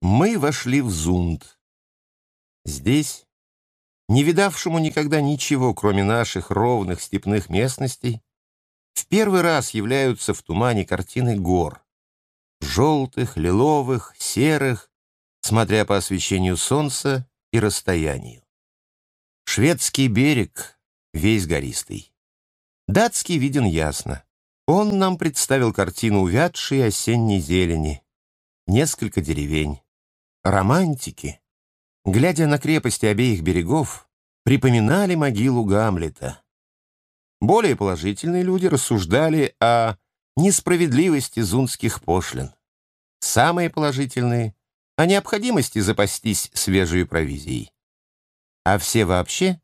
Мы вошли в Зунд. Здесь, не видавшему никогда ничего, кроме наших ровных степных местностей, в первый раз являются в тумане картины гор. Желтых, лиловых, серых, смотря по освещению солнца и расстоянию. Шведский берег весь гористый. Датский виден ясно. Он нам представил картину увядшей осенней зелени. Несколько деревень романтики, глядя на крепости обеих берегов, припоминали могилу Гамлета. Более положительные люди рассуждали о несправедливости зунских пошлин. Самые положительные — о необходимости запастись свежей провизией. А все вообще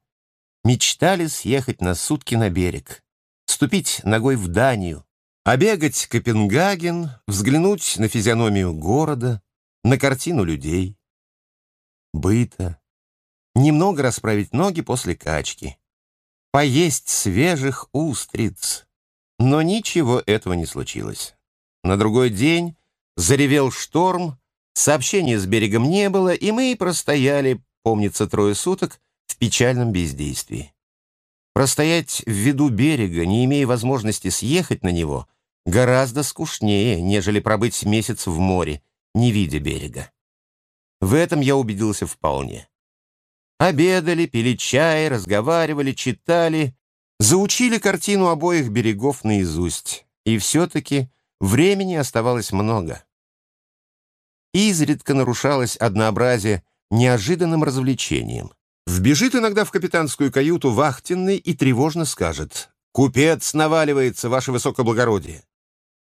мечтали съехать на сутки на берег, ступить ногой в Данию, обегать Копенгаген, взглянуть на физиономию города, на картину людей, быта, немного расправить ноги после качки, поесть свежих устриц. Но ничего этого не случилось. На другой день заревел шторм, сообщения с берегом не было, и мы простояли, помнится, трое суток в печальном бездействии. Простоять в виду берега, не имея возможности съехать на него, гораздо скучнее, нежели пробыть месяц в море, не видя берега. В этом я убедился вполне. Обедали, пили чай, разговаривали, читали, заучили картину обоих берегов наизусть. И все-таки времени оставалось много. Изредка нарушалось однообразие неожиданным развлечением. Вбежит иногда в капитанскую каюту вахтенный и тревожно скажет «Купец наваливается, ваше высокоблагородие».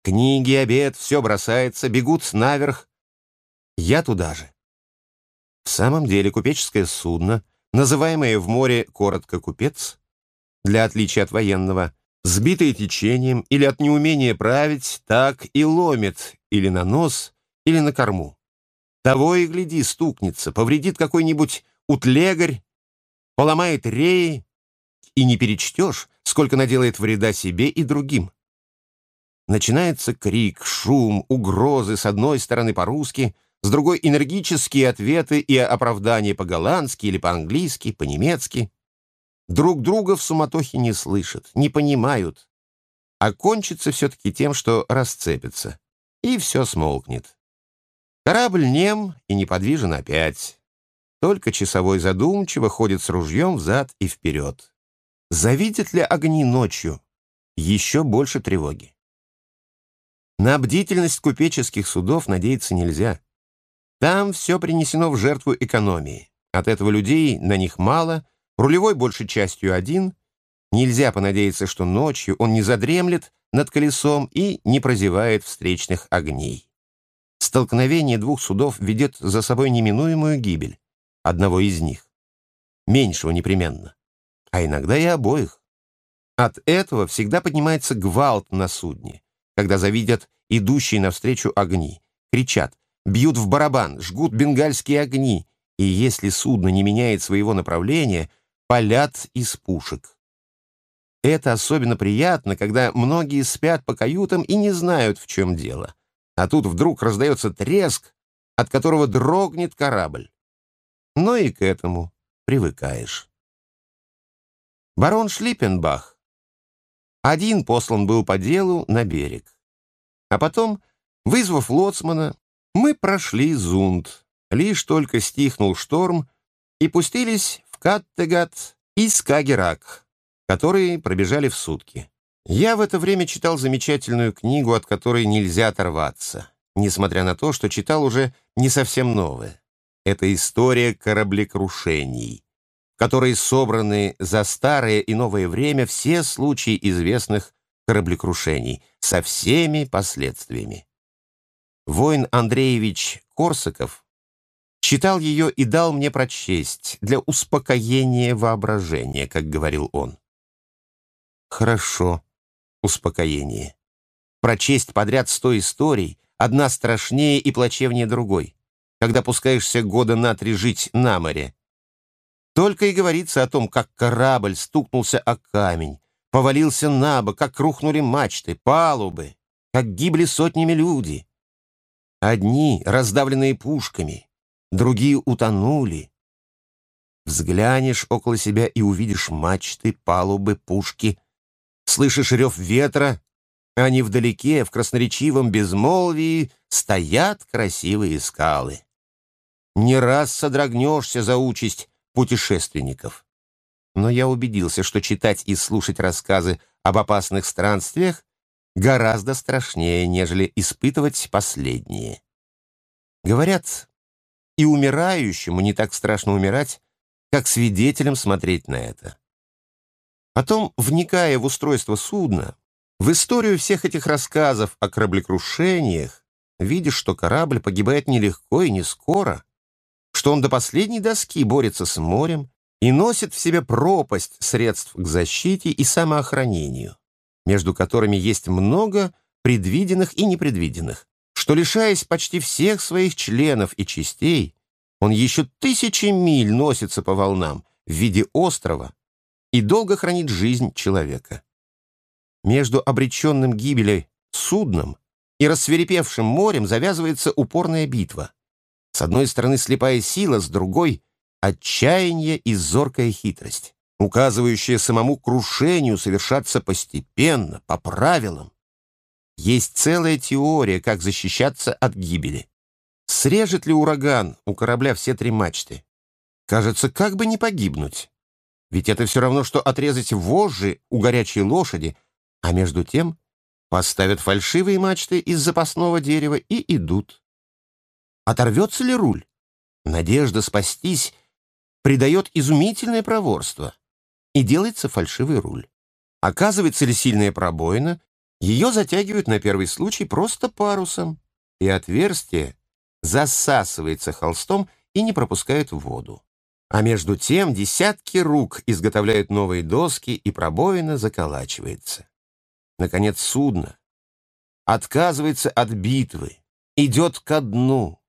Книги, обед, все бросается, бегут наверх, я туда же. В самом деле купеческое судно, называемое в море коротко «купец», для отличия от военного, сбитое течением или от неумения править, так и ломит или на нос, или на корму. Того и гляди, стукнется, повредит какой-нибудь утлегарь, поломает реи, и не перечтешь, сколько наделает вреда себе и другим. Начинается крик, шум, угрозы с одной стороны по-русски, с другой — энергические ответы и оправдания по-голландски или по-английски, по-немецки. Друг друга в суматохе не слышат, не понимают, а кончится все-таки тем, что расцепится, и все смолкнет. Корабль нем и неподвижен опять. Только часовой задумчиво ходит с ружьем взад и вперед. Завидят ли огни ночью? Еще больше тревоги. На бдительность купеческих судов надеяться нельзя. Там все принесено в жертву экономии. От этого людей на них мало, рулевой большей частью один. Нельзя понадеяться, что ночью он не задремлет над колесом и не прозевает встречных огней. Столкновение двух судов ведет за собой неминуемую гибель одного из них. Меньшего непременно. А иногда и обоих. От этого всегда поднимается гвалт на судне, когда завидят идущие навстречу огни. Кричат бьют в барабан, жгут бенгальские огни, и если судно не меняет своего направления, палят из пушек. Это особенно приятно, когда многие спят по каютам и не знают, в чем дело. А тут вдруг раздается треск, от которого дрогнет корабль. Но и к этому привыкаешь. Барон Шлиппенбах один послан был по делу на берег. А потом, вызвав лоцмана, мы прошли Зунд, лишь только стихнул шторм, и пустились в Каттегат и Скагерак, которые пробежали в сутки. Я в это время читал замечательную книгу, от которой нельзя оторваться, несмотря на то, что читал уже не совсем новое. Это история кораблекрушений, в которой собраны за старое и новое время все случаи известных кораблекрушений со всеми последствиями. Воин Андреевич Корсаков читал ее и дал мне прочесть для успокоения воображения, как говорил он. Хорошо, успокоение. Прочесть подряд сто историй, одна страшнее и плачевнее другой, когда пускаешься года на три жить на море. Только и говорится о том, как корабль стукнулся о камень, повалился на бок, как рухнули мачты, палубы, как гибли сотнями люди — Одни раздавленные пушками, другие утонули. Взглянешь около себя и увидишь мачты, палубы, пушки. Слышишь рев ветра, а невдалеке, в красноречивом безмолвии, стоят красивые скалы. Не раз содрогнешься за участь путешественников. Но я убедился, что читать и слушать рассказы об опасных странствиях гораздо страшнее, нежели испытывать последние. Говорят, и умирающему не так страшно умирать, как свидетелям смотреть на это. Потом, вникая в устройство судна, в историю всех этих рассказов о кораблекрушениях, видишь, что корабль погибает нелегко и не скоро, что он до последней доски борется с морем и носит в себе пропасть средств к защите и самоохранению, между которыми есть много предвиденных и непредвиденных, что, лишаясь почти всех своих членов и частей, он еще тысячи миль носится по волнам в виде острова и долго хранит жизнь человека. Между обреченным гибелей судном и рассверепевшим морем завязывается упорная битва. С одной стороны слепая сила, с другой — отчаяние и зоркая хитрость, указывающая самому крушению совершаться постепенно, по правилам. Есть целая теория, как защищаться от гибели. Срежет ли ураган у корабля все три мачты? Кажется, как бы не погибнуть. Ведь это все равно, что отрезать вожжи у горячей лошади, а между тем поставят фальшивые мачты из запасного дерева и идут. Оторвется ли руль? Надежда спастись придает изумительное проворство, и делается фальшивый руль. Оказывается ли сильная пробоина, ее затягивают на первый случай просто парусом, и отверстие засасывается холстом и не пропускает воду. А между тем десятки рук изготовляют новые доски, и пробоина заколачивается. Наконец судно отказывается от битвы, идет ко дну.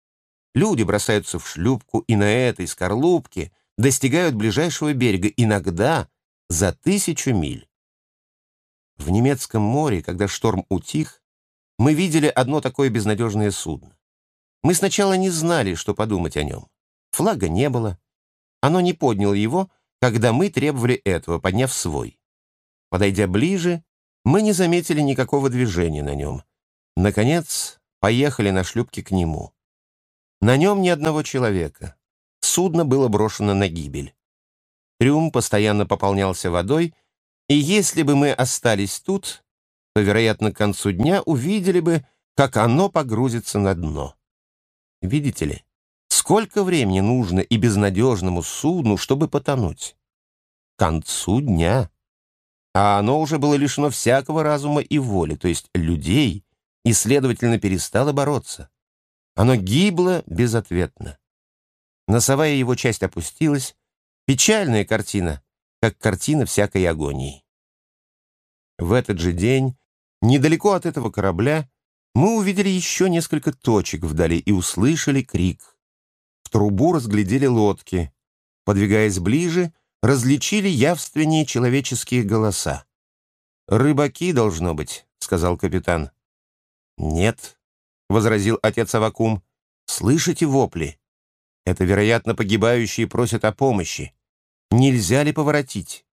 Люди бросаются в шлюпку и на этой скорлупке достигают ближайшего берега, иногда за тысячу миль. В немецком море, когда шторм утих, мы видели одно такое безнадежное судно. Мы сначала не знали, что подумать о нем. Флага не было. Оно не подняло его, когда мы требовали этого, подняв свой. Подойдя ближе, мы не заметили никакого движения на нем. Наконец, поехали на шлюпке к нему. На нем ни одного человека. Судно было брошено на гибель. Трюм постоянно пополнялся водой, и если бы мы остались тут, то, вероятно, к концу дня увидели бы, как оно погрузится на дно. Видите ли, сколько времени нужно и безнадежному судну, чтобы потонуть? К концу дня. А оно уже было лишено всякого разума и воли, то есть людей, и, следовательно, перестало бороться. Оно гибло безответно. Носовая его часть опустилась. Печальная картина, как картина всякой агонии. В этот же день, недалеко от этого корабля, мы увидели еще несколько точек вдали и услышали крик. В трубу разглядели лодки. Подвигаясь ближе, различили явственнее человеческие голоса. «Рыбаки, должно быть», — сказал капитан. «Нет», — возразил отец Авакум. «Слышите вопли? Это, вероятно, погибающие просят о помощи. Нельзя ли поворотить?»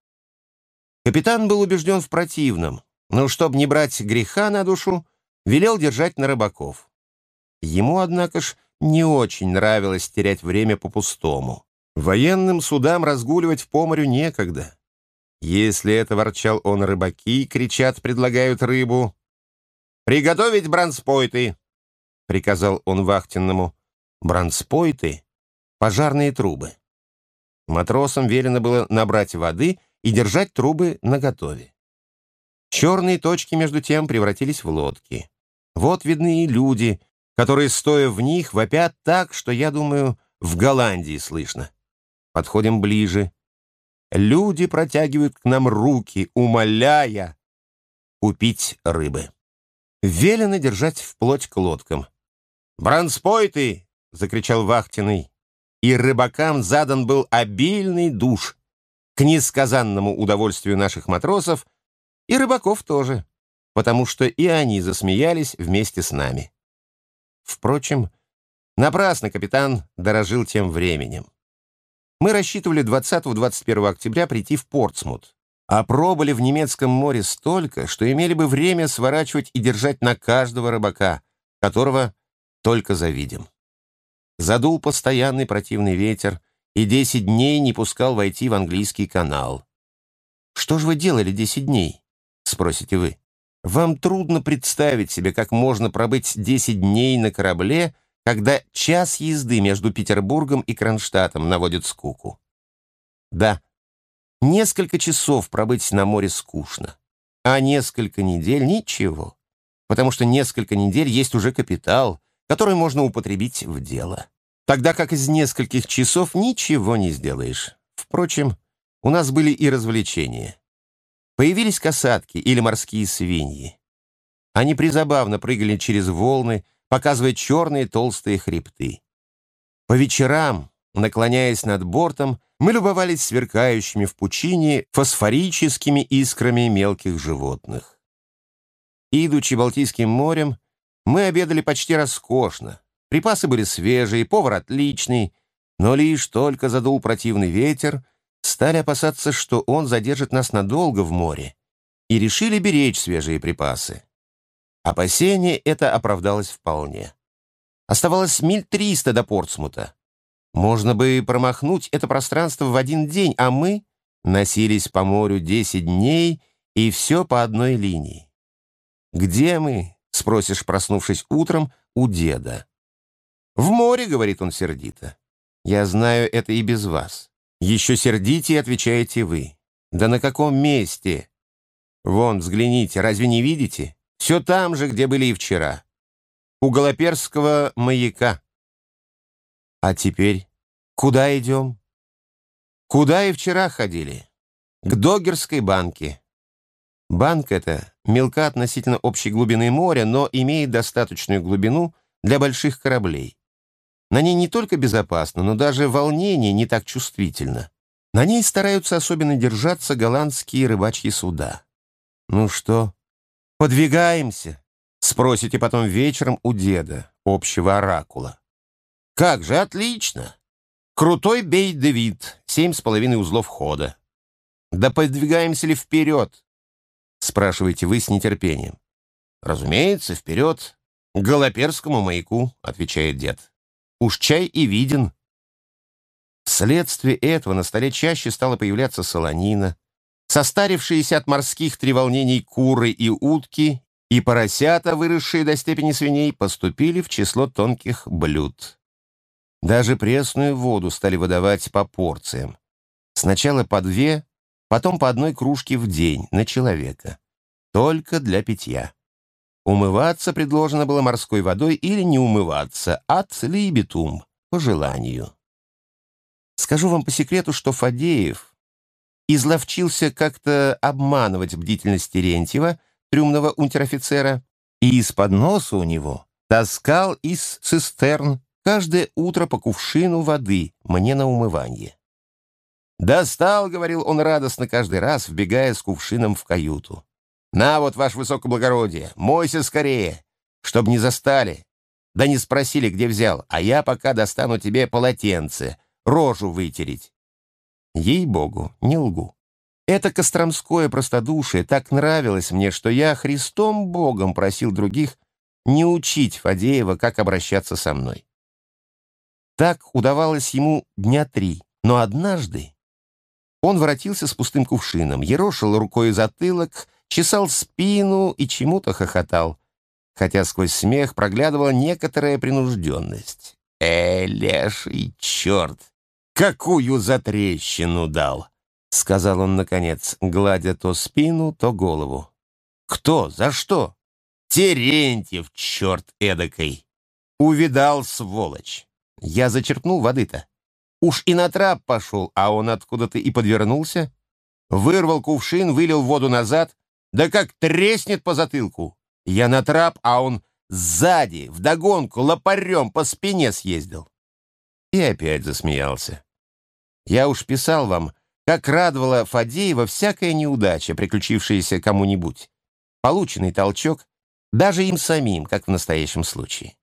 Капитан был убежден в противном, но чтобы не брать греха на душу, велел держать на рыбаков. Ему, однако ж, не очень нравилось терять время по-пустому. Военным судам разгуливать в поморю некогда. Если это ворчал он, рыбаки кричат, предлагают рыбу. «Приготовить бранспойты!» — приказал он вахтенному. Бранспойты — пожарные трубы. Матросам велено было набрать воды и держать трубы наготове. Черные точки, между тем, превратились в лодки. Вот видны и люди, которые, стоя в них, вопят так, что, я думаю, в Голландии слышно. Подходим ближе. Люди протягивают к нам руки, умоляя купить рыбы. Велено держать вплоть к лодкам. «Бранспойты!» — закричал вахтенный. И рыбакам задан был обильный душ. К несказанному удовольствию наших матросов — и рыбаков тоже, потому что и они засмеялись вместе с нами. Впрочем, напрасно капитан дорожил тем временем. Мы рассчитывали 20-21 октября прийти в Портсмут, а пробыли в немецком море столько, что имели бы время сворачивать и держать на каждого рыбака, которого только завидим. Задул постоянный противный ветер и 10 дней не пускал войти в английский канал. «Что же вы делали 10 дней?» — спросите вы. Вам трудно представить себе, как можно пробыть 10 дней на корабле, когда час езды между Петербургом и Кронштадтом наводит скуку. Да, несколько часов пробыть на море скучно, а несколько недель — ничего, потому что несколько недель есть уже капитал, который можно употребить в дело. Тогда как из нескольких часов ничего не сделаешь. Впрочем, у нас были и развлечения. Появились касатки или морские свиньи. Они призабавно прыгали через волны, показывая черные толстые хребты. По вечерам, наклоняясь над бортом, мы любовались сверкающими в пучине фосфорическими искрами мелких животных. Идучи Балтийским морем, мы обедали почти роскошно. Припасы были свежие, повар отличный, но лишь только задул противный ветер, стали опасаться, что он задержит нас надолго в море, и решили беречь свежие припасы. Опасение это оправдалось вполне. Оставалось миль триста до Портсмута. Можно бы промахнуть это пространство в один день, а мы носились по морю десять дней, и все по одной линии. «Где мы?» — спросишь, проснувшись утром, у деда. «В море», — говорит он сердито. «Я знаю это и без вас. Еще сердите, отвечаете вы. Да на каком месте? Вон, взгляните, разве не видите? Все там же, где были и вчера. У Голоперского маяка. А теперь куда идем? Куда и вчера ходили? К Догерской банке. Банк эта мелка относительно общей глубины моря, но имеет достаточную глубину для больших кораблей. На ней не только безопасно, но даже волнение не так чувствительно. На ней стараются особенно держаться голландские рыбачьи суда. «Ну что, подвигаемся?» — спросите потом вечером у деда, общего оракула. «Как же, отлично! Крутой бей-девид, семь с половиной узлов хода. Да подвигаемся ли вперед?» — спрашиваете вы с нетерпением. «Разумеется, вперед, к Голоперскому маяку», — отвечает дед. Уж чай и виден. Вследствие этого на столе чаще стала появляться солонина, состарившиеся от морских треволнений куры и утки и поросята, выросшие до степени свиней, поступили в число тонких блюд. Даже пресную воду стали выдавать по порциям. Сначала по две, потом по одной кружке в день на человека. Только для питья. Умываться предложено было морской водой или не умываться, от либитум, по желанию. Скажу вам по секрету, что Фадеев изловчился как-то обманывать бдительность Терентьева, трюмного унтер-офицера, и из-под носа у него таскал из цистерн каждое утро по кувшину воды мне на умывание. «Достал», — говорил он радостно каждый раз, вбегая с кувшином в каюту. «На вот, ваше высокоблагородие, мойся скорее, чтоб не застали. Да не спросили, где взял, а я пока достану тебе полотенце, рожу вытереть». Ей-богу, не лгу. Это костромское простодушие так нравилось мне, что я Христом Богом просил других не учить Фадеева, как обращаться со мной. Так удавалось ему дня три, но однажды он воротился с пустым кувшином, ерошил рукой затылок, чесал спину и чему-то хохотал, хотя сквозь смех проглядывала некоторая принужденность. «Э, леший черт! Какую затрещину дал!» — сказал он наконец, гладя то спину, то голову. «Кто? За что?» «Терентьев, черт эдакой!» «Увидал, сволочь!» Я зачерпнул воды-то. Уж и на трап пошел, а он откуда-то и подвернулся. Вырвал кувшин, вылил воду назад, да как треснет по затылку. Я на трап, а он сзади, вдогонку, лопарем по спине съездил. И опять засмеялся. Я уж писал вам, как радовала Фадеева всякая неудача, приключившаяся кому-нибудь. Полученный толчок, даже им самим, как в настоящем случае.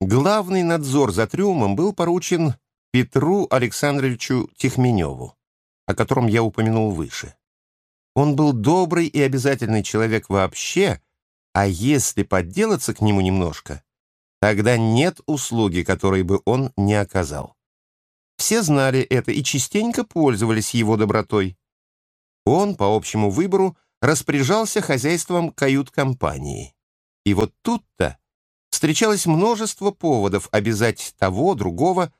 Главный надзор за трюмом был поручен Петру Александровичу Тихменеву, о котором я упомянул выше. Он был добрый и обязательный человек вообще, а если подделаться к нему немножко, тогда нет услуги, которой бы он не оказал. Все знали это и частенько пользовались его добротой. Он, по общему выбору, распоряжался хозяйством кают-компании. И вот тут-то встречалось множество поводов обязать того, другого,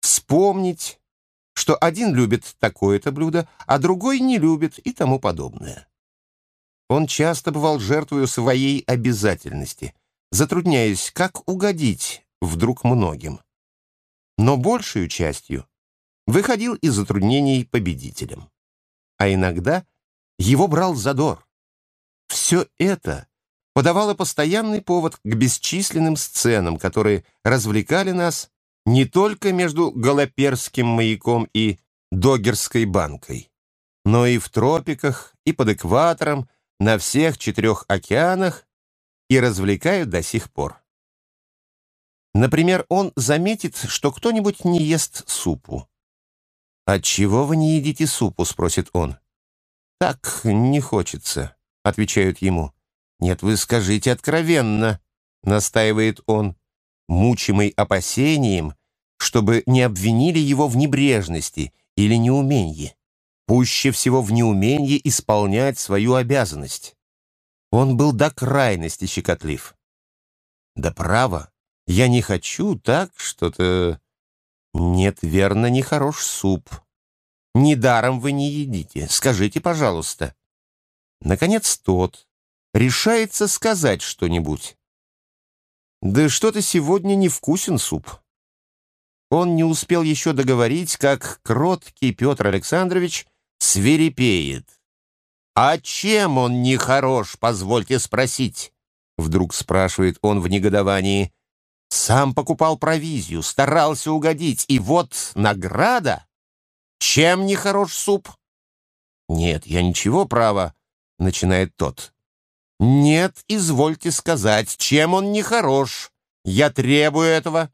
вспомнить, что один любит такое-то блюдо, а другой не любит и тому подобное. Он часто бывал жертвою своей обязательности, затрудняясь, как угодить вдруг многим. Но большую частью выходил из затруднений победителем. А иногда его брал задор. Все это подавало постоянный повод к бесчисленным сценам, которые развлекали нас не только между Голоперским маяком и Догерской банкой, но и в тропиках, и под экватором, на всех четырех океанах и развлекают до сих пор. Например, он заметит, что кто-нибудь не ест супу. «Отчего вы не едите супу?» — спросит он. «Так не хочется», — отвечают ему. «Нет, вы скажите откровенно», — настаивает он, мучимый опасением, чтобы не обвинили его в небрежности или неуменье. Пуще всего в неуменье исполнять свою обязанность. Он был до крайности щекотлив. «Да право, я не хочу так что-то...» «Нет, верно, нехорош суп», Недаром вы не едите. Скажите, пожалуйста. Наконец тот решается сказать что-нибудь. Да что-то сегодня не вкусен суп. Он не успел еще договорить, как кроткий Петр Александрович свирепеет. «А чем он не хорош, позвольте спросить?» Вдруг спрашивает он в негодовании. «Сам покупал провизию, старался угодить, и вот награда!» Чем не хорош суп? Нет, я ничего, право, начинает тот. Нет, извольте сказать, чем он не хорош. Я требую этого,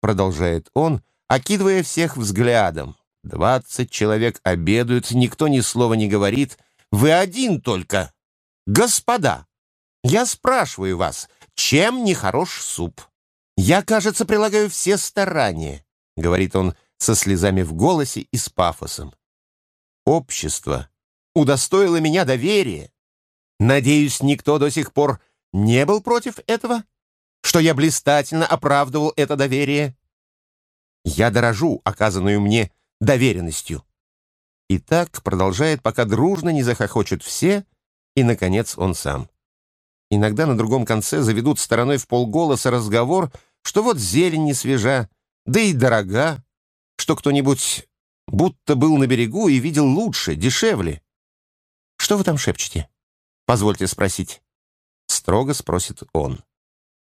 продолжает он, окидывая всех взглядом. Двадцать человек обедают, никто ни слова не говорит. Вы один только. Господа, я спрашиваю вас, чем не хорош суп? Я, кажется, прилагаю все старания, говорит он со слезами в голосе и с пафосом. Общество удостоило меня доверия. Надеюсь, никто до сих пор не был против этого, что я блистательно оправдывал это доверие. Я дорожу оказанную мне доверенностью. И так продолжает, пока дружно не захохочут все, и, наконец, он сам. Иногда на другом конце заведут стороной в полголоса разговор, что вот зелень не свежа, да и дорога, что кто-нибудь будто был на берегу и видел лучше, дешевле. «Что вы там шепчете?» «Позвольте спросить». Строго спросит он.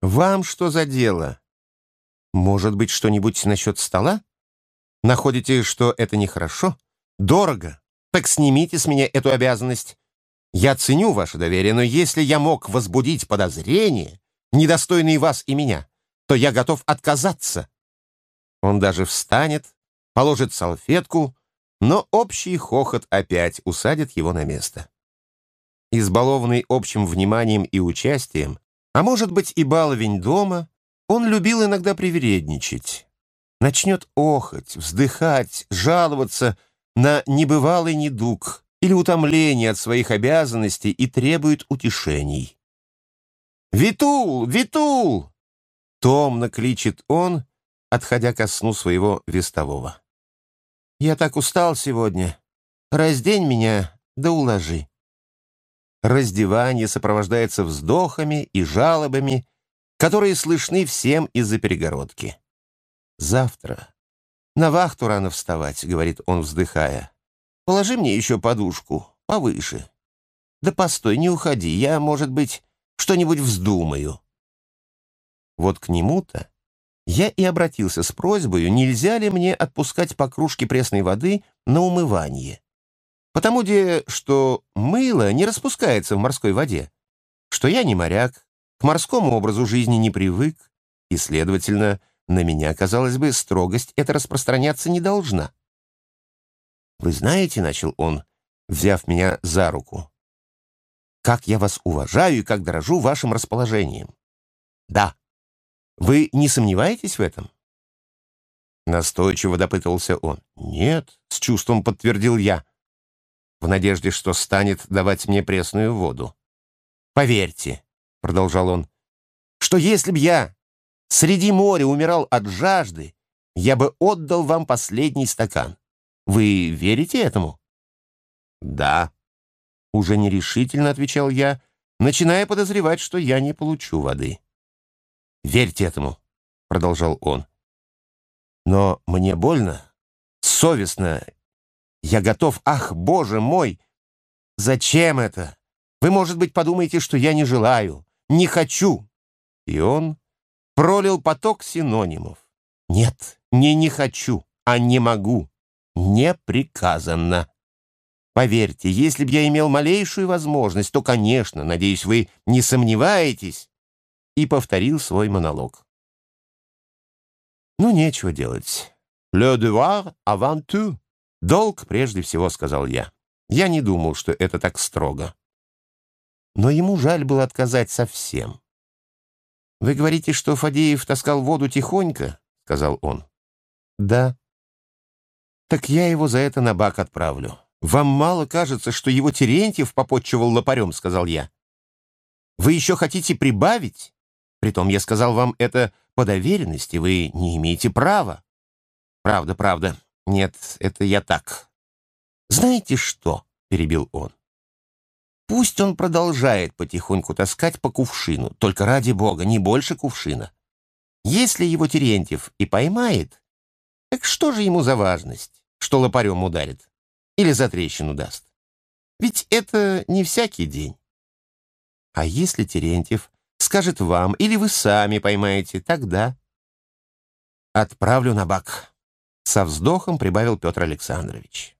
«Вам что за дело? Может быть, что-нибудь насчет стола? Находите, что это нехорошо? Дорого? Так снимите с меня эту обязанность. Я ценю ваше доверие, но если я мог возбудить подозрения, недостойные вас и меня, то я готов отказаться». Он даже встанет, положит салфетку, но общий хохот опять усадит его на место. Избалованный общим вниманием и участием, а может быть и баловень дома, он любил иногда привередничать. Начнет охать, вздыхать, жаловаться на небывалый недуг или утомление от своих обязанностей и требует утешений. «Витул! Витул!» Томно кличет он, отходя ко сну своего вестового. Я так устал сегодня. Раздень меня, да уложи. Раздевание сопровождается вздохами и жалобами, которые слышны всем из-за перегородки. «Завтра. На вахту рано вставать», — говорит он, вздыхая. «Положи мне еще подушку, повыше». «Да постой, не уходи, я, может быть, что-нибудь вздумаю». Вот к нему-то я и обратился с просьбой, нельзя ли мне отпускать по кружке пресной воды на умывание. Потому де, что мыло не распускается в морской воде, что я не моряк, к морскому образу жизни не привык, и, следовательно, на меня, казалось бы, строгость эта распространяться не должна. «Вы знаете, — начал он, взяв меня за руку, — как я вас уважаю и как дорожу вашим расположением. Да. Вы не сомневаетесь в этом?» Настойчиво допытывался он. «Нет», — с чувством подтвердил я, в надежде, что станет давать мне пресную воду. «Поверьте», — продолжал он, — «что если б я среди моря умирал от жажды, я бы отдал вам последний стакан. Вы верите этому?» «Да», — уже нерешительно отвечал я, начиная подозревать, что я не получу воды. «Верьте этому», — продолжал он. «Но мне больно, совестно. Я готов, ах, боже мой! Зачем это? Вы, может быть, подумаете, что я не желаю, не хочу». И он пролил поток синонимов. «Нет, не не хочу, а не могу. Не приказано». Поверьте, если б я имел малейшую возможность, то, конечно, надеюсь, вы не сомневаетесь, и повторил свой монолог. Ну, нечего делать. «Le devoir avant tout». «Долг прежде всего», — сказал я. Я не думал, что это так строго. Но ему жаль было отказать совсем. «Вы говорите, что Фадеев таскал воду тихонько?» — сказал он. «Да». «Так я его за это на бак отправлю. Вам мало кажется, что его Терентьев попотчевал лопарем?» — сказал я. «Вы еще хотите прибавить? Притом я сказал вам это по доверенности, вы не имеете права». «Правда, правда. Нет, это я так». «Знаете что?» — перебил он. Пусть он продолжает потихоньку таскать по кувшину, только ради бога, не больше кувшина. Если его Терентьев и поймает, так что же ему за важность, что лопарем ударит или за трещину даст? Ведь это не всякий день. А если Терентьев скажет вам, или вы сами поймаете, тогда... Отправлю на бак. Со вздохом прибавил Петр Александрович.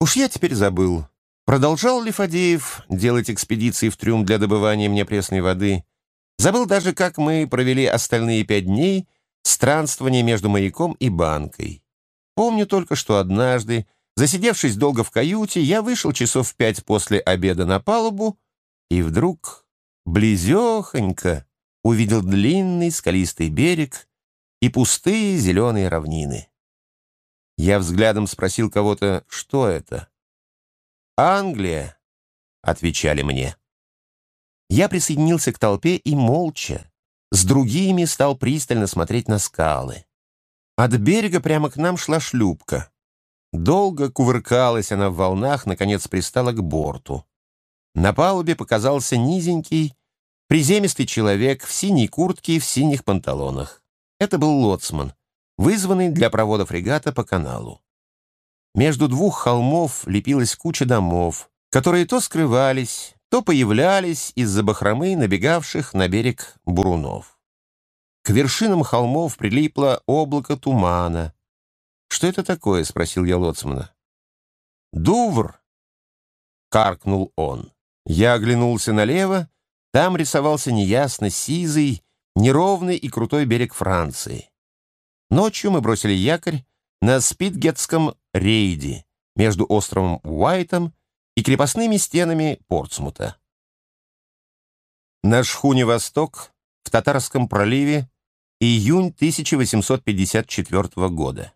Уж я теперь забыл, Продолжал ли Фадеев делать экспедиции в трюм для добывания мне пресной воды? Забыл даже, как мы провели остальные пять дней странствования между маяком и банкой. Помню только, что однажды, засидевшись долго в каюте, я вышел часов в пять после обеда на палубу и вдруг, близехонько, увидел длинный скалистый берег и пустые зеленые равнины. Я взглядом спросил кого-то, что это. «Англия», — отвечали мне. Я присоединился к толпе и молча, с другими стал пристально смотреть на скалы. От берега прямо к нам шла шлюпка. Долго кувыркалась она в волнах, наконец пристала к борту. На палубе показался низенький, приземистый человек в синей куртке и в синих панталонах. Это был лоцман, вызванный для провода фрегата по каналу. Между двух холмов лепилась куча домов, которые то скрывались, то появлялись из-за бахромы набегавших на берег бурунов. К вершинам холмов прилипло облако тумана. «Что это такое?» — спросил я лоцмана. «Дувр!» — каркнул он. Я оглянулся налево. Там рисовался неясно сизый, неровный и крутой берег Франции. Ночью мы бросили якорь на Спитгетском рейде между островом Уайтом и крепостными стенами Портсмута. На шхуне «Восток» в Татарском проливе июнь 1854 года.